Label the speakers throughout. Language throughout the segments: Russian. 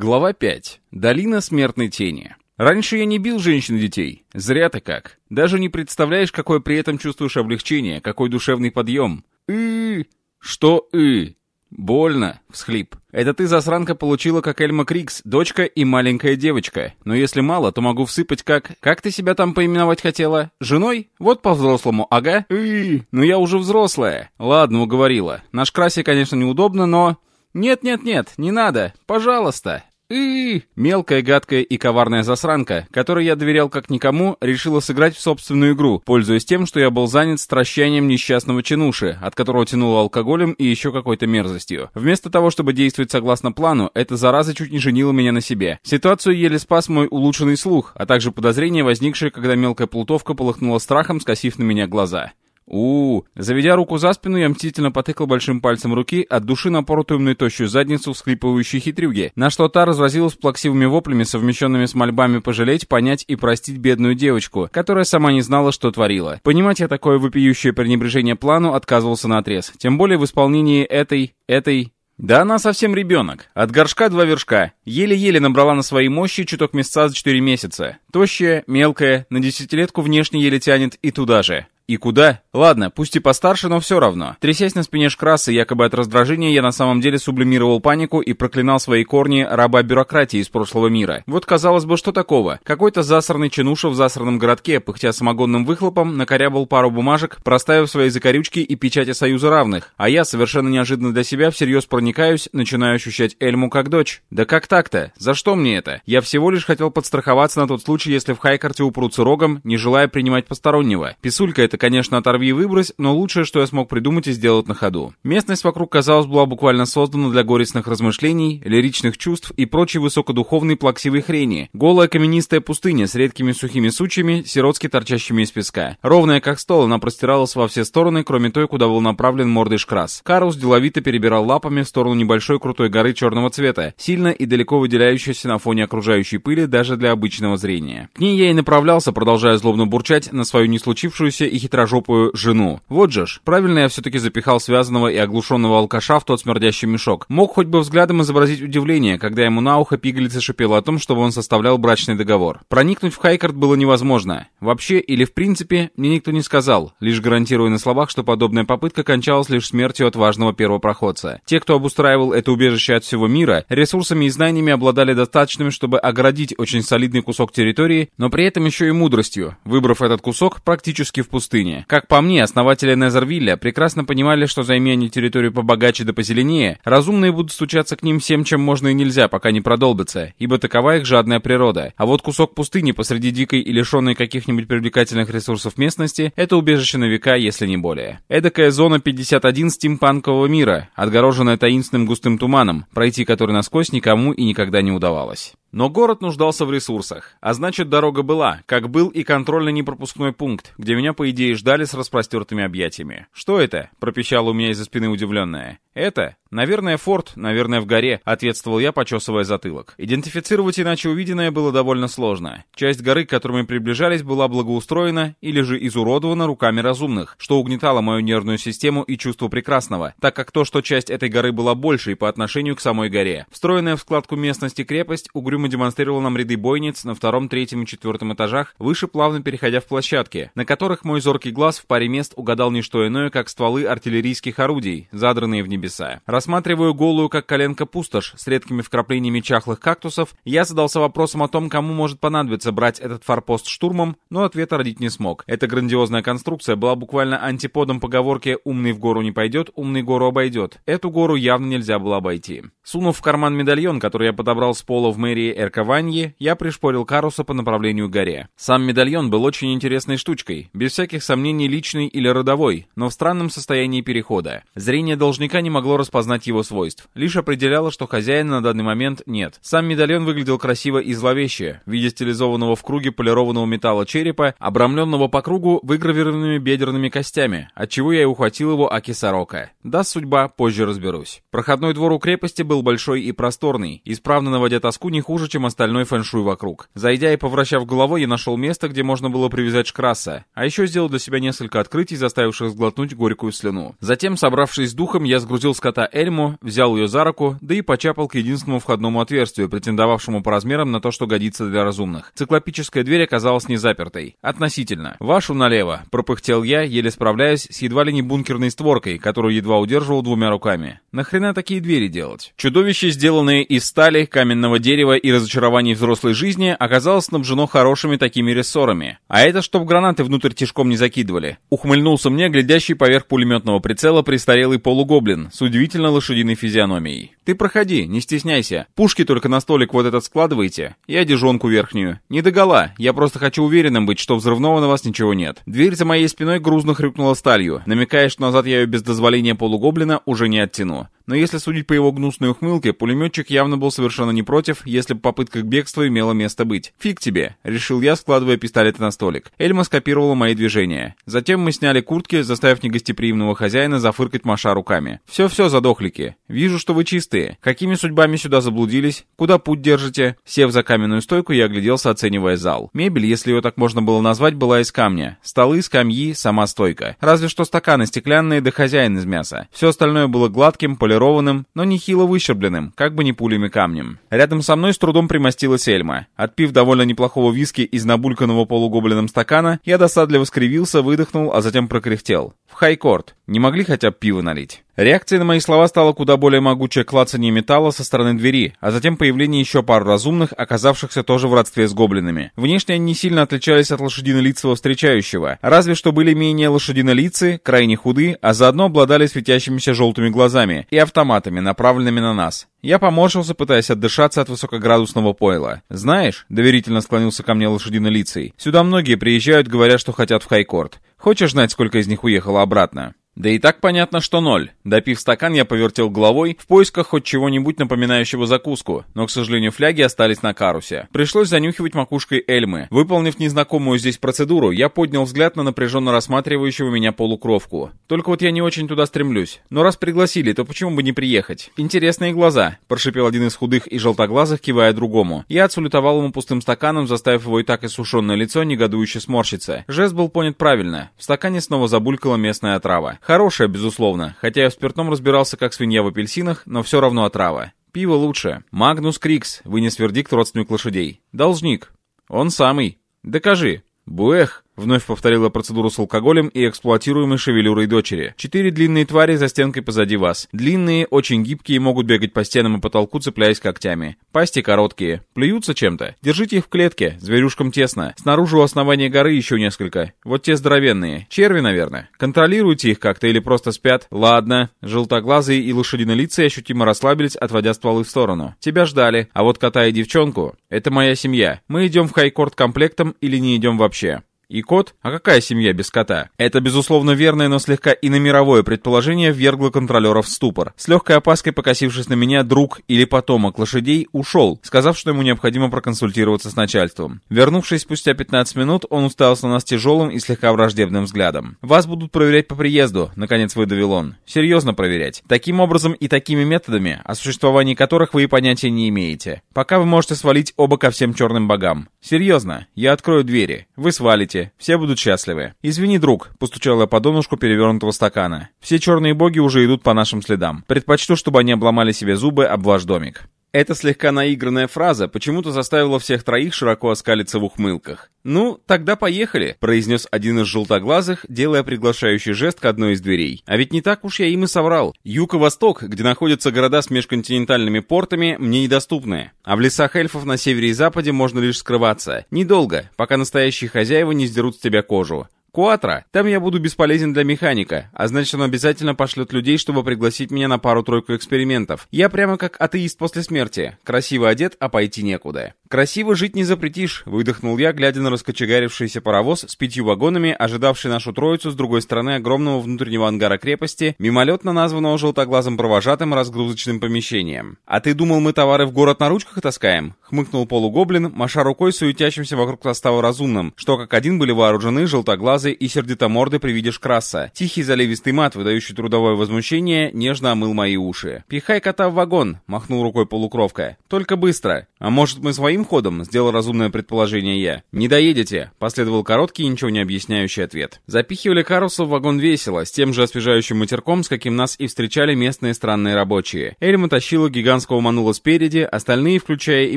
Speaker 1: Глава 5. Долина смертной тени. Раньше я не бил женщин и детей. Зря ты как. Даже не представляешь, какое при этом чувствуешь облегчение, какой душевный подъем. И Что и Больно, всхлип. Это ты, засранка, получила как Эльма Крикс, дочка и маленькая девочка. Но если мало, то могу всыпать как... Как ты себя там поименовать хотела? Женой? Вот по-взрослому, ага. И Ну я уже взрослая. Ладно, уговорила. Наш красе, конечно, неудобно, но... «Нет-нет-нет, не надо, пожалуйста!» И Мелкая, гадкая и коварная засранка, которой я доверял как никому, решила сыграть в собственную игру, пользуясь тем, что я был занят стращанием несчастного чинуши, от которого тянуло алкоголем и еще какой-то мерзостью. Вместо того, чтобы действовать согласно плану, эта зараза чуть не женила меня на себе. Ситуацию еле спас мой улучшенный слух, а также подозрение, возникшее, когда мелкая плутовка полыхнула страхом, скосив на меня глаза у, Заведя руку за спину, я мстительно потыкал большим пальцем руки от души на мной тощую задницу всхлипывающей хитрюги, на что та разразилась плаксивыми воплями, совмещенными с мольбами пожалеть, понять и простить бедную девочку, которая сама не знала, что творила. Понимать я такое вопиющее пренебрежение плану отказывался на отрез, тем более в исполнении этой, этой, да она совсем ребенок. От горшка два вершка. Еле-еле набрала на своей мощи чуток месяца за четыре месяца. Тощая, мелкая, на десятилетку внешне еле тянет и туда же. И куда? Ладно, пусть и постарше, но все равно. Трясясь на спине шкраса, якобы от раздражения, я на самом деле сублимировал панику и проклинал свои корни раба бюрократии из прошлого мира. Вот казалось бы, что такого? Какой-то засранный чинуша в засранном городке, пыхтя самогонным выхлопом, накорябал пару бумажек, проставив свои закорючки и печати Союза равных. А я, совершенно неожиданно для себя, всерьез проникаюсь, начинаю ощущать Эльму как дочь. Да как так-то? За что мне это? Я всего лишь хотел подстраховаться на тот случай, если в Хайкарте упрутся рогом, не желая принимать постороннего. Писулька это конечно, оторви и выбрось, но лучшее, что я смог придумать и сделать на ходу. Местность вокруг, казалось, была буквально создана для горестных размышлений, лиричных чувств и прочей высокодуховной плаксивой хрени. Голая каменистая пустыня с редкими сухими сучьями, сиротски торчащими из песка. Ровная как стол, она простиралась во все стороны, кроме той, куда был направлен мордый шкрас. Карлс деловито перебирал лапами в сторону небольшой крутой горы черного цвета, сильно и далеко выделяющейся на фоне окружающей пыли даже для обычного зрения. К ней я и направлялся, продолжая злобно бурчать на свою не случившуюся и хитрожопую жену. Вот же ж, правильно я все-таки запихал связанного и оглушенного алкаша в тот смердящий мешок. Мог хоть бы взглядом изобразить удивление, когда ему на ухо пигалица шипела о том, чтобы он составлял брачный договор. Проникнуть в Хайкард было невозможно. Вообще или в принципе, мне никто не сказал, лишь гарантируя на словах, что подобная попытка кончалась лишь смертью отважного первопроходца. Те, кто обустраивал это убежище от всего мира, ресурсами и знаниями обладали достаточными, чтобы оградить очень солидный кусок территории, но при этом еще и мудростью, выбрав этот кусок практически в пустыне пустыне. Как по мне, основатели Незервилля прекрасно понимали, что займи они территорию побогаче да позеленее, разумные будут стучаться к ним всем, чем можно и нельзя, пока не продолбятся, ибо такова их жадная природа. А вот кусок пустыни посреди дикой и лишенной каких-нибудь привлекательных ресурсов местности — это убежище на века, если не более. Эдакая зона 51 стимпанкового мира, отгороженная таинственным густым туманом, пройти который насквозь никому и никогда не удавалось. Но город нуждался в ресурсах, а значит дорога была, как был и контрольно-непропускной пункт, где меня, по идее, ждали с распростертыми объятиями. «Что это?» — пропищала у меня из-за спины удивленная. «Это? Наверное, форт, наверное, в горе», — ответствовал я, почесывая затылок. Идентифицировать иначе увиденное было довольно сложно. Часть горы, к которой мы приближались, была благоустроена или же изуродована руками разумных, что угнетало мою нервную систему и чувство прекрасного, так как то, что часть этой горы была большей по отношению к самой горе. Встроенная в складку местности крепость угрюмо демонстрировала нам ряды бойниц на втором, третьем и четвертом этажах, выше плавно переходя в площадки, на которых мой зоркий глаз в паре мест угадал не что иное, как стволы артиллерийских орудий, задранные в небеса Рассматривая голую, как коленка пустошь, с редкими вкраплениями чахлых кактусов, я задался вопросом о том, кому может понадобиться брать этот форпост штурмом, но ответа родить не смог. Эта грандиозная конструкция была буквально антиподом поговорки «умный в гору не пойдет, умный гору обойдет». Эту гору явно нельзя было обойти. Сунув в карман медальон, который я подобрал с пола в мэрии Эркованьи, я пришпорил Каруса по направлению к горе. Сам медальон был очень интересной штучкой, без всяких сомнений личный или родовой, но в странном состоянии перехода. Зрение должника не могло распознать его свойств, лишь определяло, что хозяина на данный момент нет. Сам медальон выглядел красиво и зловеще, в виде стилизованного в круге полированного металла черепа, обрамленного по кругу выгравированными бедерными костями, отчего я и ухватил его Аки Сорока. Да, судьба, позже разберусь. Проходной двор у крепости был большой и просторный, исправно наводя тоску не хуже, чем остальной фэншуй вокруг. Зайдя и повращав головой, я нашел место, где можно было привязать шкраса, а еще сделал для себя несколько открытий, заставивших сглотнуть горькую слюну. Затем, собравшись с духом, я сгрузил скота Эльму, взял ее за руку, да и почапал к единственному входному отверстию, претендовавшему по размерам на то, что годится для разумных. Циклопическая дверь оказалась не запертой. Относительно. «Вашу налево», — пропыхтел я, еле справляясь с едва ли не бункерной створкой, которую едва удерживал двумя руками. Нахрена такие двери делать? Чудовище, сделанное из стали, каменного дерева и разочарований взрослой жизни, оказалось снабжено хорошими такими рессорами. А это чтоб гранаты внутрь тишком не закидывали. Ухмыльнулся мне, глядящий поверх пулеметного прицела престарелый полугоблин с удивительно лошадиной физиономией. «Ты проходи, не стесняйся. Пушки только на столик вот этот складывайте. И одежонку верхнюю. Не догола, я просто хочу уверенным быть, что взрывного на вас ничего нет». Дверь за моей спиной грузно хрюкнула сталью, намекая, что назад я ее без дозволения полугоблина уже не оттяну но если судить по его гнусной ухмылке, пулеметчик явно был совершенно не против, если попытка к бегству имела место быть. «Фиг тебе», — решил я, складывая пистолеты на столик. Эльма скопировала мои движения. Затем мы сняли куртки, заставив негостеприимного хозяина зафыркать Маша руками. «Все-все, задохлики. Вижу, что вы чистые. Какими судьбами сюда заблудились? Куда путь держите?» Сев за каменную стойку, я огляделся, оценивая зал. Мебель, если ее так можно было назвать, была из камня. Столы, скамьи, сама стойка. Разве что стаканы стеклянные да хозяин из мяса. Все остальное было гладким, полированным, полированным, но нехило выщербленным, как бы не пулями камнем. Рядом со мной с трудом примостилась Эльма. Отпив довольно неплохого виски из набульканного полугоблином стакана, я досадливо скривился, выдохнул, а затем прокряхтел. В хайкорт. Не могли хотя бы пиво налить? Реакцией на мои слова стало куда более могучее клацание металла со стороны двери, а затем появление еще пару разумных, оказавшихся тоже в родстве с гоблинами. Внешне они не сильно отличались от лошадинолицего встречающего, разве что были менее лошадинолицы, крайне худы, а заодно обладали светящимися желтыми глазами и автоматами, направленными на нас. Я поморщился, пытаясь отдышаться от высокоградусного пойла. «Знаешь», — доверительно склонился ко мне лошадинолицей, «сюда многие приезжают, говорят, что хотят в хайкорт. Хочешь знать, сколько из них уехало обратно?» Да и так понятно, что ноль. Допив стакан, я повертел головой в поисках хоть чего-нибудь напоминающего закуску, но, к сожалению, фляги остались на карусе. Пришлось занюхивать макушкой Эльмы. Выполнив незнакомую здесь процедуру, я поднял взгляд на напряженно рассматривающего меня полукровку. Только вот я не очень туда стремлюсь. Но раз пригласили, то почему бы не приехать? Интересные глаза, прошипел один из худых и желтоглазых, кивая другому. Я отсулютовал ему пустым стаканом, заставив его и так иссушенное лицо негодующе сморщиться. Жест был понят правильно. В стакане снова забулькала местная отрава. Хорошая, безусловно, хотя я в спиртном разбирался как свинья в апельсинах, но все равно отрава. Пиво лучше. Магнус Крикс вынес вердикт родственник лошадей. Должник. Он самый. Докажи. Буэх. Вновь повторила процедуру с алкоголем и эксплуатируемой шевелюрой дочери. Четыре длинные твари за стенкой позади вас. Длинные, очень гибкие, могут бегать по стенам и потолку, цепляясь когтями. Пасти короткие. Плюются чем-то. Держите их в клетке. Зверюшкам тесно. Снаружи у основания горы еще несколько. Вот те здоровенные. Черви, наверное. Контролируйте их как-то или просто спят. Ладно. Желтоглазые и лошадинолицые ощутимо расслабились, отводя стволы в сторону. Тебя ждали. А вот кота и девчонку — это моя семья. Мы идем в хайкорт комплектом или не идем вообще. И кот? А какая семья без кота? Это, безусловно, верное, но слегка иномировое предположение ввергло контролера в ступор. С легкой опаской покосившись на меня, друг или потомок лошадей ушел, сказав, что ему необходимо проконсультироваться с начальством. Вернувшись спустя 15 минут, он уставился на нас тяжелым и слегка враждебным взглядом. «Вас будут проверять по приезду», — наконец выдавил он. «Серьезно проверять. Таким образом и такими методами, о существовании которых вы и понятия не имеете. Пока вы можете свалить оба ко всем черным богам. Серьезно, я открою двери. Вы свалите, счастье, все будут счастливы. Извини, друг, постучал я по донышку перевернутого стакана. Все черные боги уже идут по нашим следам. Предпочту, чтобы они обломали себе зубы об ваш домик. Эта слегка наигранная фраза почему-то заставила всех троих широко оскалиться в ухмылках. «Ну, тогда поехали», — произнес один из желтоглазых, делая приглашающий жест к одной из дверей. А ведь не так уж я им и соврал. Юг и восток, где находятся города с межконтинентальными портами, мне недоступны. А в лесах эльфов на севере и западе можно лишь скрываться. Недолго, пока настоящие хозяева не сдерут с тебя кожу. Куатро, там я буду бесполезен для механика, а значит он обязательно пошлет людей, чтобы пригласить меня на пару-тройку экспериментов. Я прямо как атеист после смерти. Красиво одет, а пойти некуда. Красиво жить не запретишь, выдохнул я, глядя на раскочегарившийся паровоз с пятью вагонами, ожидавший нашу троицу с другой стороны огромного внутреннего ангара крепости, мимолетно названного желтоглазым провожатым разгрузочным помещением. А ты думал, мы товары в город на ручках таскаем? Хмыкнул полугоблин, маша рукой суетящимся вокруг состава разумным, что как один были вооружены одноглазый и сердитомордый при виде шкраса. Тихий заливистый мат, выдающий трудовое возмущение, нежно омыл мои уши. «Пихай кота в вагон!» — махнул рукой полукровка. «Только быстро! А может, мы своим своим ходом?» — сделал разумное предположение я. «Не доедете», — последовал короткий ничего не объясняющий ответ. Запихивали Каруса в вагон весело, с тем же освежающим матерком, с каким нас и встречали местные странные рабочие. Эльма тащила гигантского манула спереди, остальные, включая и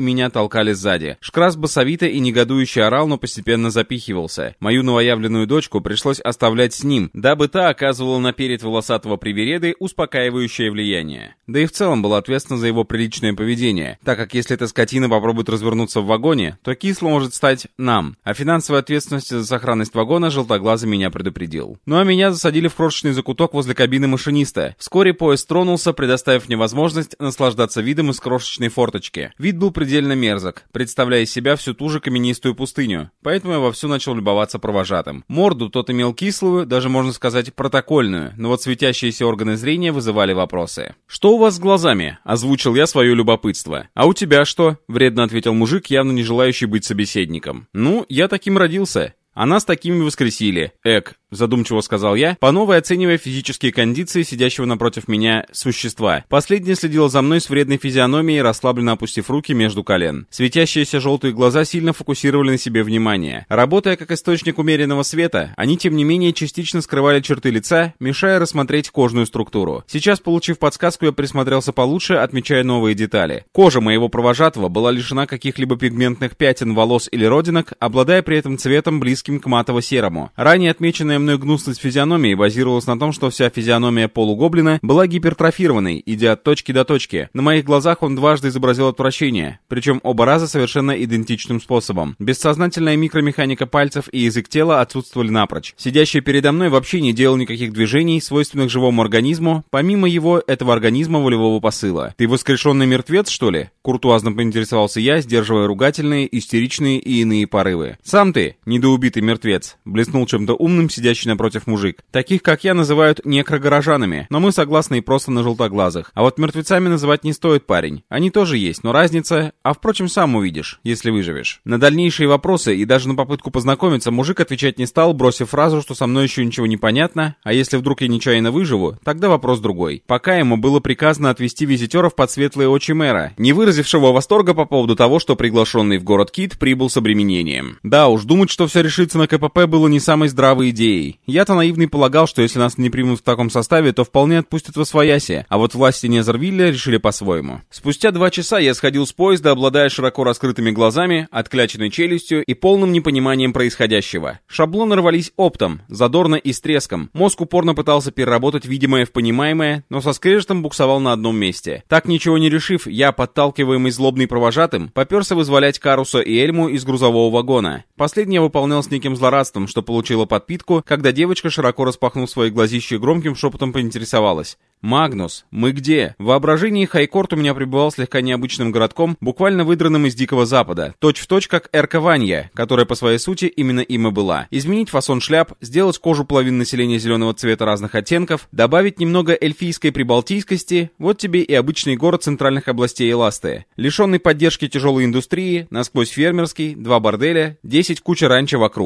Speaker 1: меня, толкали сзади. Шкрас басовито и негодующе орал, но постепенно запихивался. Мою новоявленную дочку пришлось оставлять с ним, дабы та оказывала на перед волосатого привереды успокаивающее влияние. Да и в целом была ответственна за его приличное поведение, так как если эта скотина попробует развернуться в вагоне, то кисло может стать нам. О финансовой ответственности за сохранность вагона желтоглазый меня предупредил. Ну а меня засадили в крошечный закуток возле кабины машиниста. Вскоре поезд тронулся, предоставив мне возможность наслаждаться видом из крошечной форточки. Вид был предельно мерзок, представляя из себя всю ту же каменистую пустыню, поэтому я вовсю начал любоваться провожатым. Морду тот имел кислую, даже можно сказать протокольную, но вот светящиеся органы зрения вызывали вопросы. «Что у вас с глазами?» — озвучил я свое любопытство. «А у тебя что?» — вредно ответил мужик, явно не желающий быть собеседником. «Ну, я таким родился. А нас такими воскресили. Эк, задумчиво сказал я, по новой оценивая физические кондиции сидящего напротив меня существа. Последний следил за мной с вредной физиономией, расслабленно опустив руки между колен. Светящиеся желтые глаза сильно фокусировали на себе внимание. Работая как источник умеренного света, они тем не менее частично скрывали черты лица, мешая рассмотреть кожную структуру. Сейчас, получив подсказку, я присмотрелся получше, отмечая новые детали. Кожа моего провожатого была лишена каких-либо пигментных пятен, волос или родинок, обладая при этом цветом близким близким к матово-серому. Ранее отмеченная мной гнусность физиономии базировалась на том, что вся физиономия полугоблина была гипертрофированной, идя от точки до точки. На моих глазах он дважды изобразил отвращение, причем оба раза совершенно идентичным способом. Бессознательная микромеханика пальцев и язык тела отсутствовали напрочь. Сидящий передо мной вообще не делал никаких движений, свойственных живому организму, помимо его, этого организма волевого посыла. «Ты воскрешенный мертвец, что ли?» Куртуазно поинтересовался я, сдерживая ругательные, истеричные и иные порывы. «Сам ты, недоубит убитый мертвец, блеснул чем-то умным сидящий напротив мужик. Таких, как я, называют некрогорожанами, но мы согласны и просто на желтоглазых. А вот мертвецами называть не стоит, парень. Они тоже есть, но разница... А впрочем, сам увидишь, если выживешь. На дальнейшие вопросы и даже на попытку познакомиться мужик отвечать не стал, бросив фразу, что со мной еще ничего не понятно, а если вдруг я нечаянно выживу, тогда вопрос другой. Пока ему было приказано отвести визитеров под светлые очи мэра, не выразившего восторга по поводу того, что приглашенный в город Кит прибыл с обременением. Да уж, думать, что все решится решиться на КПП было не самой здравой идеей. Я-то наивный полагал, что если нас не примут в таком составе, то вполне отпустят во свояси, а вот власти Незервилля решили по-своему. Спустя два часа я сходил с поезда, обладая широко раскрытыми глазами, откляченной челюстью и полным непониманием происходящего. Шаблоны рвались оптом, задорно и с треском. Мозг упорно пытался переработать видимое в понимаемое, но со скрежетом буксовал на одном месте. Так ничего не решив, я, подталкиваемый злобный провожатым, поперся вызволять Каруса и Эльму из грузового вагона. Последний я выполнял с неким злорадством, что получила подпитку, когда девочка, широко распахнув свои глазища громким шепотом поинтересовалась. «Магнус, мы где?» В воображении Хайкорт у меня пребывал слегка необычным городком, буквально выдранным из Дикого Запада, точь-в-точь точь как Эрка Ванья, которая по своей сути именно им и была. Изменить фасон шляп, сделать кожу половины населения зеленого цвета разных оттенков, добавить немного эльфийской прибалтийскости, вот тебе и обычный город центральных областей Эласты. Лишенный поддержки тяжелой индустрии, насквозь фермерский, два борделя, 10 куча ранчо вокруг.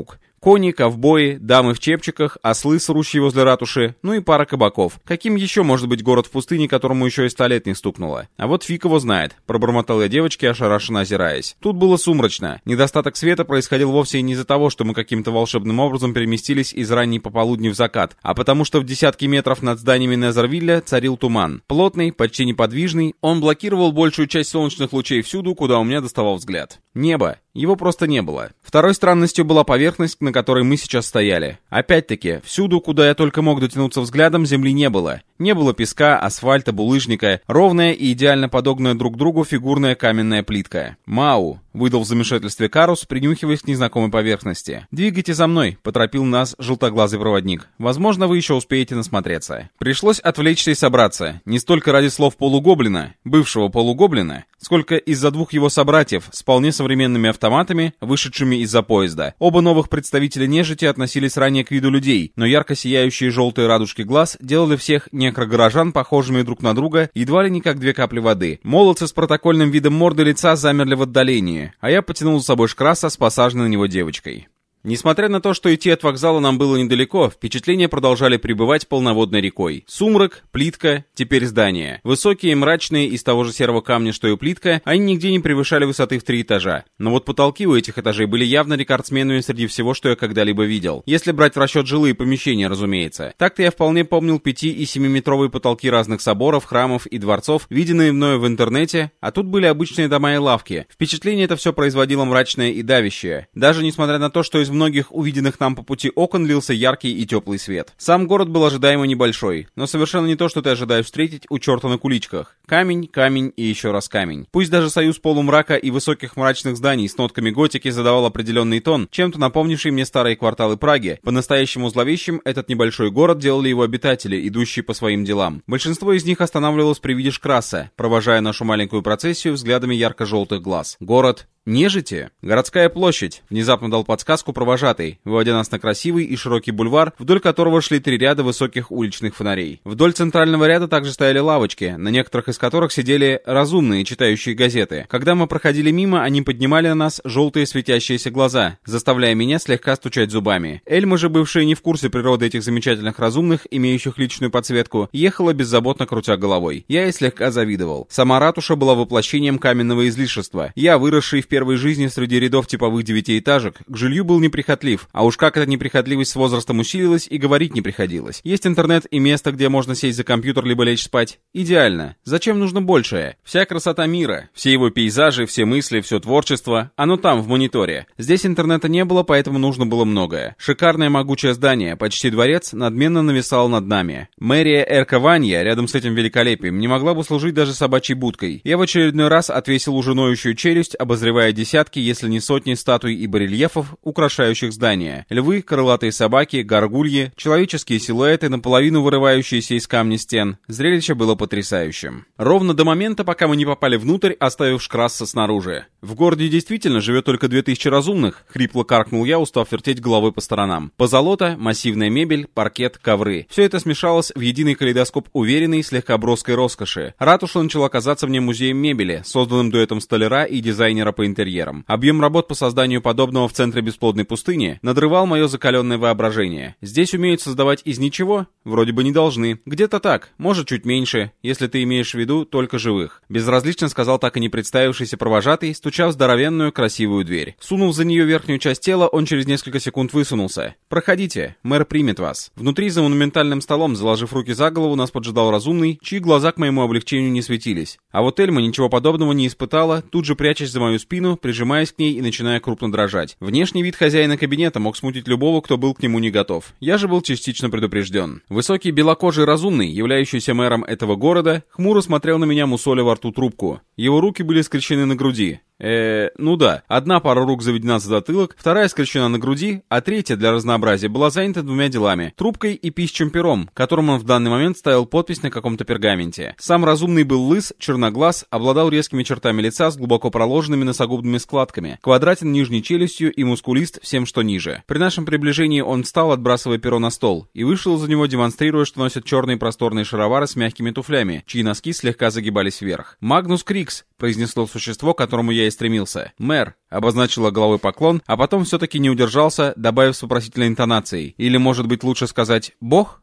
Speaker 1: Кони, ковбои, дамы в чепчиках, ослы, срущие возле ратуши, ну и пара кабаков. Каким еще может быть город в пустыне, которому еще и ста лет не стукнуло? А вот фиг его знает, пробормотал я девочке, ошарашенно озираясь. Тут было сумрачно. Недостаток света происходил вовсе не из-за того, что мы каким-то волшебным образом переместились из ранней пополудни в закат, а потому что в десятки метров над зданиями Незервилля царил туман. Плотный, почти неподвижный, он блокировал большую часть солнечных лучей всюду, куда у меня доставал взгляд. Небо. Его просто не было. Второй странностью была поверхность, на которой мы сейчас стояли. Опять-таки, всюду, куда я только мог дотянуться взглядом, земли не было. Не было песка, асфальта, булыжника, ровная и идеально подогнанная друг к другу фигурная каменная плитка. «Мау», — выдал в замешательстве Карус, принюхиваясь к незнакомой поверхности. «Двигайте за мной», — поторопил нас желтоглазый проводник. «Возможно, вы еще успеете насмотреться». Пришлось отвлечься и собраться. Не столько ради слов полугоблина, бывшего полугоблина, сколько из-за двух его собратьев с вполне современными автоматами, вышедшими из-за поезда. Оба новых представителя нежити относились ранее к виду людей, но ярко сияющие желтые радужки глаз делали всех не некрогорожан, похожими друг на друга, едва ли не как две капли воды. Молодцы с протокольным видом морды лица замерли в отдалении, а я потянул за собой шкраса с посаженной на него девочкой. Несмотря на то, что идти от вокзала нам было недалеко, впечатления продолжали пребывать полноводной рекой. Сумрак, плитка, теперь здания. Высокие, мрачные, из того же серого камня, что и плитка, они нигде не превышали высоты в три этажа. Но вот потолки у этих этажей были явно рекордсменами среди всего, что я когда-либо видел. Если брать в расчет жилые помещения, разумеется. Так-то я вполне помнил 5 и 7-метровые потолки разных соборов, храмов и дворцов, виденные мною в интернете, а тут были обычные дома и лавки. Впечатление это все производило мрачное и давящее. Даже несмотря на то, что из многих увиденных нам по пути окон лился яркий и теплый свет. Сам город был ожидаемо небольшой, но совершенно не то, что ты ожидаешь встретить у черта на куличках. Камень, камень и еще раз камень. Пусть даже союз полумрака и высоких мрачных зданий с нотками готики задавал определенный тон, чем-то напомнивший мне старые кварталы Праги, по-настоящему зловещим этот небольшой город делали его обитатели, идущие по своим делам. Большинство из них останавливалось при виде Шкраса, провожая нашу маленькую процессию взглядами ярко-желтых глаз. Город Нежити? Городская площадь. Внезапно дал подсказку провожатый, выводя нас на красивый и широкий бульвар, вдоль которого шли три ряда высоких уличных фонарей. Вдоль центрального ряда также стояли лавочки, на некоторых из которых сидели разумные, читающие газеты. Когда мы проходили мимо, они поднимали на нас желтые светящиеся глаза, заставляя меня слегка стучать зубами. Эльма же, бывшая не в курсе природы этих замечательных разумных, имеющих личную подсветку, ехала беззаботно крутя головой. Я ей слегка завидовал. Сама ратуша была воплощением каменного излишества. Я, выросший в первой жизни среди рядов типовых девятиэтажек, к жилью был неприхотлив, а уж как эта неприхотливость с возрастом усилилась и говорить не приходилось. Есть интернет и место, где можно сесть за компьютер либо лечь спать. Идеально. Зачем нужно большее? Вся красота мира, все его пейзажи, все мысли, все творчество, оно там, в мониторе. Здесь интернета не было, поэтому нужно было многое. Шикарное могучее здание, почти дворец, надменно нависало над нами. Мэрия Эркованья, рядом с этим великолепием, не могла бы служить даже собачьей будкой. Я в очередной раз отвесил уже ноющую челюсть, обозревая перечисляя десятки, если не сотни статуй и барельефов, украшающих здание. Львы, крылатые собаки, горгульи, человеческие силуэты, наполовину вырывающиеся из камня стен. Зрелище было потрясающим. Ровно до момента, пока мы не попали внутрь, оставив Шкрасса снаружи. В городе действительно живет только 2000 разумных, хрипло каркнул я, устав вертеть головой по сторонам. Позолота, массивная мебель, паркет, ковры. Все это смешалось в единый калейдоскоп уверенной, слегка броской роскоши. Ратуша начала казаться мне музеем мебели, созданным дуэтом столяра и дизайнера по интерьерам. Объем работ по созданию подобного в центре бесплодной пустыни надрывал мое закаленное воображение. Здесь умеют создавать из ничего? Вроде бы не должны. Где-то так, может чуть меньше, если ты имеешь в виду только живых. Безразлично сказал так и не представившийся провожатый, стучав в здоровенную красивую дверь. Сунув за нее верхнюю часть тела, он через несколько секунд высунулся. «Проходите, мэр примет вас». Внутри за монументальным столом, заложив руки за голову, нас поджидал разумный, чьи глаза к моему облегчению не светились. А вот Эльма ничего подобного не испытала, тут же прячась за мою спину, спину, прижимаясь к ней и начиная крупно дрожать. Внешний вид хозяина кабинета мог смутить любого, кто был к нему не готов. Я же был частично предупрежден. Высокий белокожий разумный, являющийся мэром этого города, хмуро смотрел на меня, мусоля во рту трубку. Его руки были скрещены на груди. Э, ну да, одна пара рук заведена за затылок, вторая скрещена на груди, а третья для разнообразия была занята двумя делами — трубкой и пищим пером, которым он в данный момент ставил подпись на каком-то пергаменте. Сам разумный был лыс, черноглаз, обладал резкими чертами лица с глубоко проложенными носогубными складками, квадратен нижней челюстью и мускулист всем, что ниже. При нашем приближении он встал, отбрасывая перо на стол, и вышел за него, демонстрируя, что носит черные просторные шаровары с мягкими туфлями, чьи носки слегка загибались вверх. «Магнус Крикс», — произнесло существо, к которому я и стремился. «Мэр», — обозначила головой поклон, а потом все-таки не удержался, добавив с вопросительной интонацией. Или, может быть, лучше сказать «Бог?»